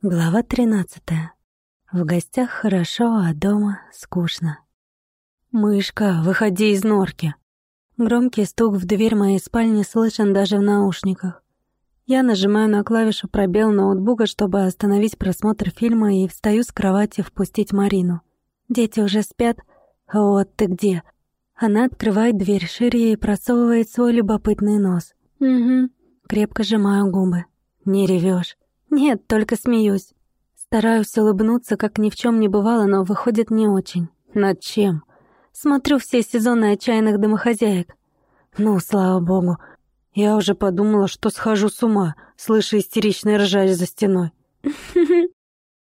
Глава 13. В гостях хорошо, а дома скучно. «Мышка, выходи из норки!» Громкий стук в дверь моей спальни слышен даже в наушниках. Я нажимаю на клавишу пробел ноутбука, чтобы остановить просмотр фильма, и встаю с кровати впустить Марину. Дети уже спят. Вот ты где. Она открывает дверь шире и просовывает свой любопытный нос. Угу. Крепко сжимаю губы. Не ревешь. Нет, только смеюсь. Стараюсь улыбнуться, как ни в чем не бывало, но выходит не очень. Над чем? Смотрю все сезоны отчаянных домохозяек. Ну, слава богу. Я уже подумала, что схожу с ума, слыша истеричный ржач за стеной.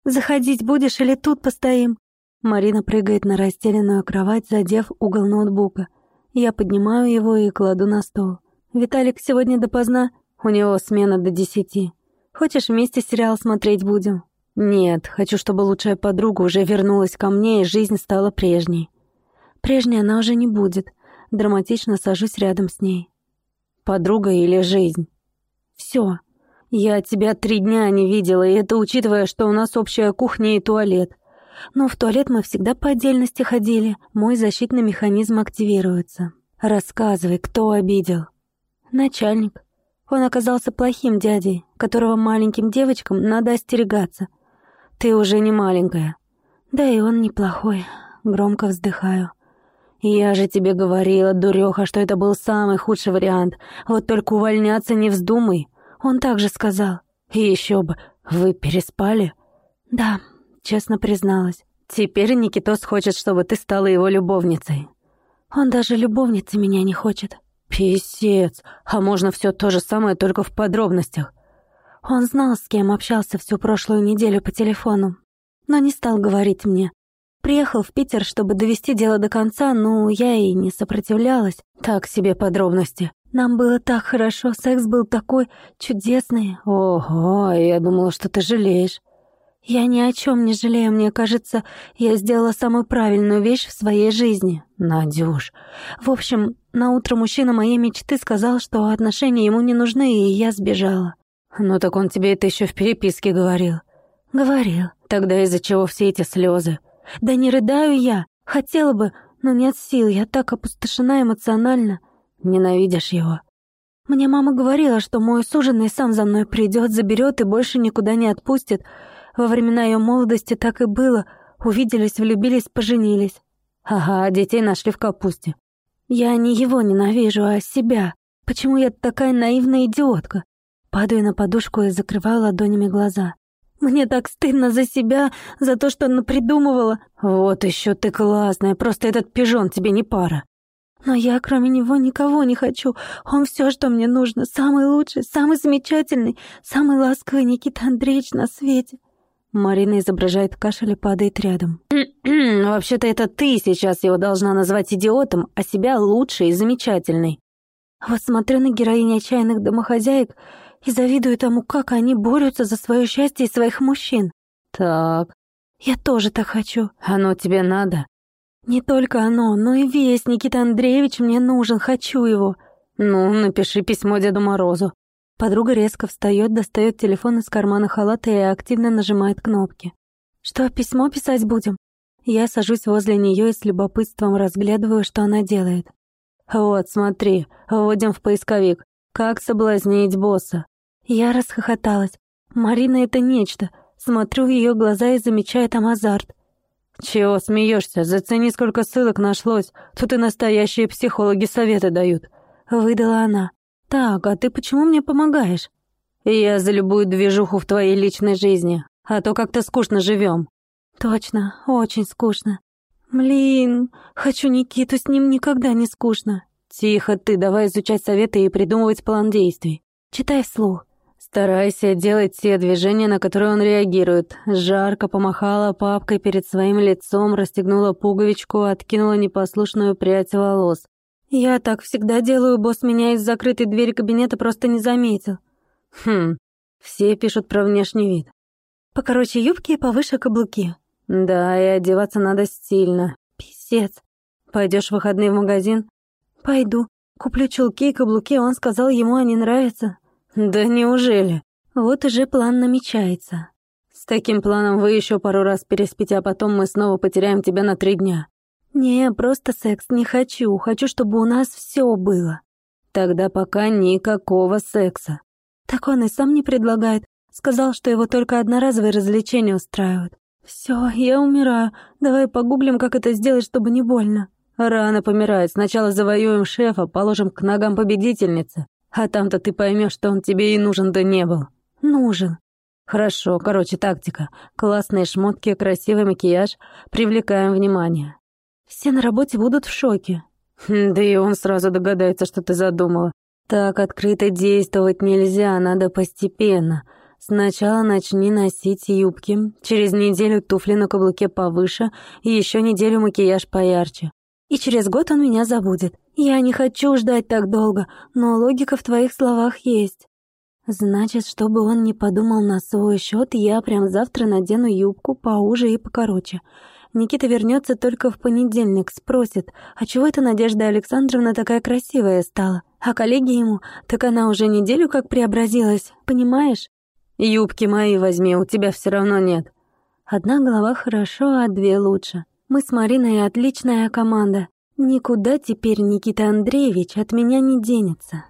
«Заходить будешь или тут постоим?» Марина прыгает на расстеленную кровать, задев угол ноутбука. Я поднимаю его и кладу на стол. «Виталик сегодня допоздна? У него смена до десяти. Хочешь, вместе сериал смотреть будем?» «Нет, хочу, чтобы лучшая подруга уже вернулась ко мне, и жизнь стала прежней». «Прежней она уже не будет». Драматично сажусь рядом с ней. «Подруга или жизнь?» «Всё. Я тебя три дня не видела, и это учитывая, что у нас общая кухня и туалет. Но в туалет мы всегда по отдельности ходили. Мой защитный механизм активируется. Рассказывай, кто обидел?» «Начальник. Он оказался плохим дядей, которого маленьким девочкам надо остерегаться. Ты уже не маленькая. Да и он неплохой. Громко вздыхаю. Я же тебе говорила, дуреха, что это был самый худший вариант. Вот только увольняться не вздумай. Он также сказал. И еще бы, вы переспали? Да, честно призналась. Теперь Никитос хочет, чтобы ты стала его любовницей. Он даже любовницей меня не хочет. Писец, а можно все то же самое, только в подробностях. Он знал, с кем общался всю прошлую неделю по телефону, но не стал говорить мне. Приехал в Питер, чтобы довести дело до конца, но я и не сопротивлялась. Так себе подробности. Нам было так хорошо, секс был такой чудесный. Ого, я думала, что ты жалеешь. Я ни о чем не жалею, мне кажется, я сделала самую правильную вещь в своей жизни. Надюш. В общем, на утро мужчина моей мечты сказал, что отношения ему не нужны, и я сбежала. Ну так он тебе это еще в переписке говорил. Говорил. Тогда из-за чего все эти слезы? Да не рыдаю я. Хотела бы, но нет сил, я так опустошена эмоционально. Ненавидишь его. Мне мама говорила, что мой суженый сам за мной придет, заберет и больше никуда не отпустит. Во времена ее молодости так и было. Увиделись, влюбились, поженились. Ага, детей нашли в капусте. Я не его ненавижу, а себя. Почему я такая наивная идиотка? Падаю на подушку и закрываю ладонями глаза. Мне так стыдно за себя, за то, что напридумывала. Вот еще ты классная, просто этот пижон тебе не пара. Но я, кроме него, никого не хочу. Он все, что мне нужно. Самый лучший, самый замечательный, самый ласковый Никита Андреевич на свете. Марина изображает кашель и падает рядом. «Вообще-то это ты сейчас его должна назвать идиотом, а себя лучшей и замечательной». Вот смотрю на героинь отчаянных домохозяек и завидую тому, как они борются за свое счастье и своих мужчин. «Так...» «Я тоже так хочу». «Оно тебе надо?» «Не только оно, но и весь Никита Андреевич мне нужен, хочу его». «Ну, напиши письмо Деду Морозу». Подруга резко встает, достает телефон из кармана халата и активно нажимает кнопки. «Что, письмо писать будем?» Я сажусь возле нее и с любопытством разглядываю, что она делает. «Вот, смотри, вводим в поисковик. Как соблазнить босса?» Я расхохоталась. Марина — это нечто. Смотрю в ее глаза и замечаю там азарт. «Чего смеешься? Зацени, сколько ссылок нашлось. Тут и настоящие психологи советы дают». Выдала она. «Так, а ты почему мне помогаешь?» «Я за любую движуху в твоей личной жизни, а то как-то скучно живем. «Точно, очень скучно. Блин, хочу Никиту, с ним никогда не скучно». «Тихо ты, давай изучать советы и придумывать план действий. Читай вслух». Старайся делать те движения, на которые он реагирует. Жарко помахала папкой перед своим лицом, расстегнула пуговичку, откинула непослушную прядь волос. «Я так всегда делаю, босс меня из закрытой двери кабинета просто не заметил». «Хм, все пишут про внешний вид». «Покороче юбки и повыше каблуки». «Да, и одеваться надо стильно». «Писец». Пойдешь в выходные в магазин?» «Пойду. Куплю чулки и каблуки, он сказал, ему они нравятся». «Да неужели?» Вот уже план намечается. С таким планом вы еще пару раз переспите, а потом мы снова потеряем тебя на три дня. Не, просто секс не хочу. Хочу, чтобы у нас все было. Тогда пока никакого секса. Так он и сам не предлагает. Сказал, что его только одноразовые развлечения устраивают. Все, я умираю. Давай погуглим, как это сделать, чтобы не больно. Рано помирать. Сначала завоюем шефа, положим к ногам победительницы. А там-то ты поймешь, что он тебе и нужен-то не был. Нужен. Хорошо, короче, тактика. Классные шмотки, красивый макияж. Привлекаем внимание. Все на работе будут в шоке. Хм, да и он сразу догадается, что ты задумала. Так открыто действовать нельзя, надо постепенно. Сначала начни носить юбки, через неделю туфли на каблуке повыше и еще неделю макияж поярче. И через год он меня забудет. Я не хочу ждать так долго, но логика в твоих словах есть. Значит, чтобы он не подумал на свой счет, я прям завтра надену юбку поуже и покороче. Никита вернется только в понедельник, спросит, а чего это Надежда Александровна такая красивая стала? А коллеги ему, так она уже неделю как преобразилась, понимаешь? Юбки мои возьми, у тебя все равно нет. Одна голова хорошо, а две лучше. Мы с Мариной отличная команда. Никуда теперь Никита Андреевич от меня не денется.